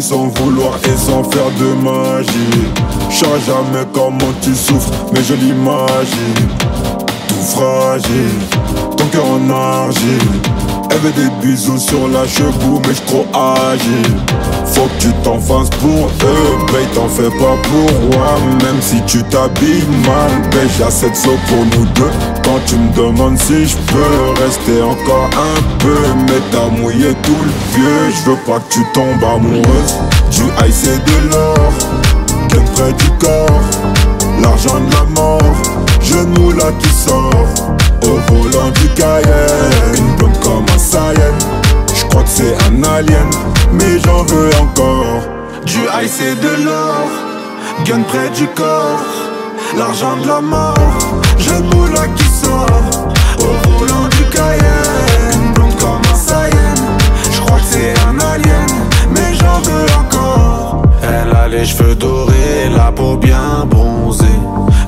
Sans vouloir et sans faire de magie. Je jamais comment tu souffres, mais je l'imagine. Tout fragile, ton cœur en argile. Elle veut des bisous sur la cheveux, mais je trop agile. Faut que tu t'en fasses pour eux, mais t'en fais pas pour moi. Même tu t'habilles mal, ben assez de saut pour nous deux. Quand tu me demandes si je peux rester encore un peu, mais t'as mouillé tout le vieux. Je veux pas que tu tombes amoureuse. Du high c'est de l'or, qu'un près du corps. L'argent de la mort, je moula qui sort Au volant du Cayenne Une blonde comme un Saiyan Je crois que c'est un alien Mais j'en veux encore Du high c'est de l'or Gun près du corps L'argent de la mort. Je moula qui sort Au volant du Cayenne. Blonde comme un Saiyan Je crois que c'est un alien. Mais j'en veux encore. Elle a les cheveux dorés La peau bien bronzée.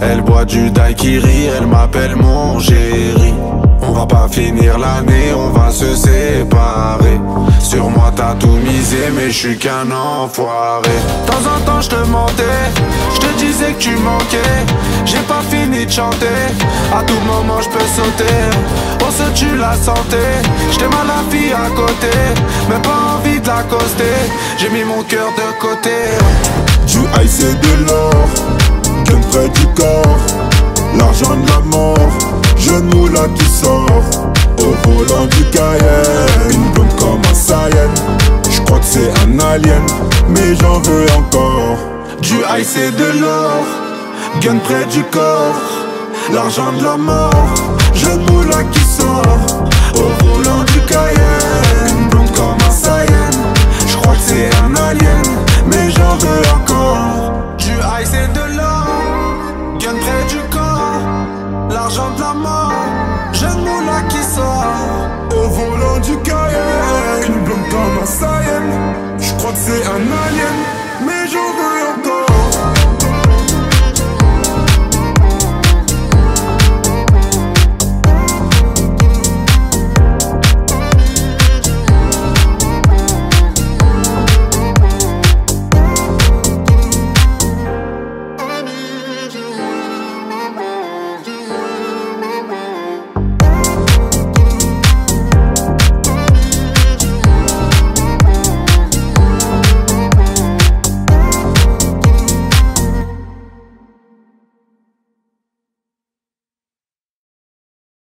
Elle boit du daiquiri, elle m'appelle mon géri On va pas finir l'année, on va se séparer mais je suis qu'un enfoiré. De temps en temps je te mentais, je te disais que tu manquais. J'ai pas fini de chanter, à tout moment je peux sauter. On se tue la santé, j'étais mal la fille à côté Mais pas envie de l'accoster, j'ai mis mon cœur de côté. Du high de l'or près du corps. L'argent de la mort Jeune moula qui sort. Au volant du Cayenne Une blonde comme mais j'en veux encore. Du ice et de l'or, gun près du corps, l'argent de la mort, jeune moulin qui sort. Au volant du Cayenne, blonde comme un Saiyan, j'crois que c'est un alien, mais j'en veux encore. Du ice et de l'or, gun près du corps, l'argent de la mort, jeune moulin qui sort. Au volant du Cayenne.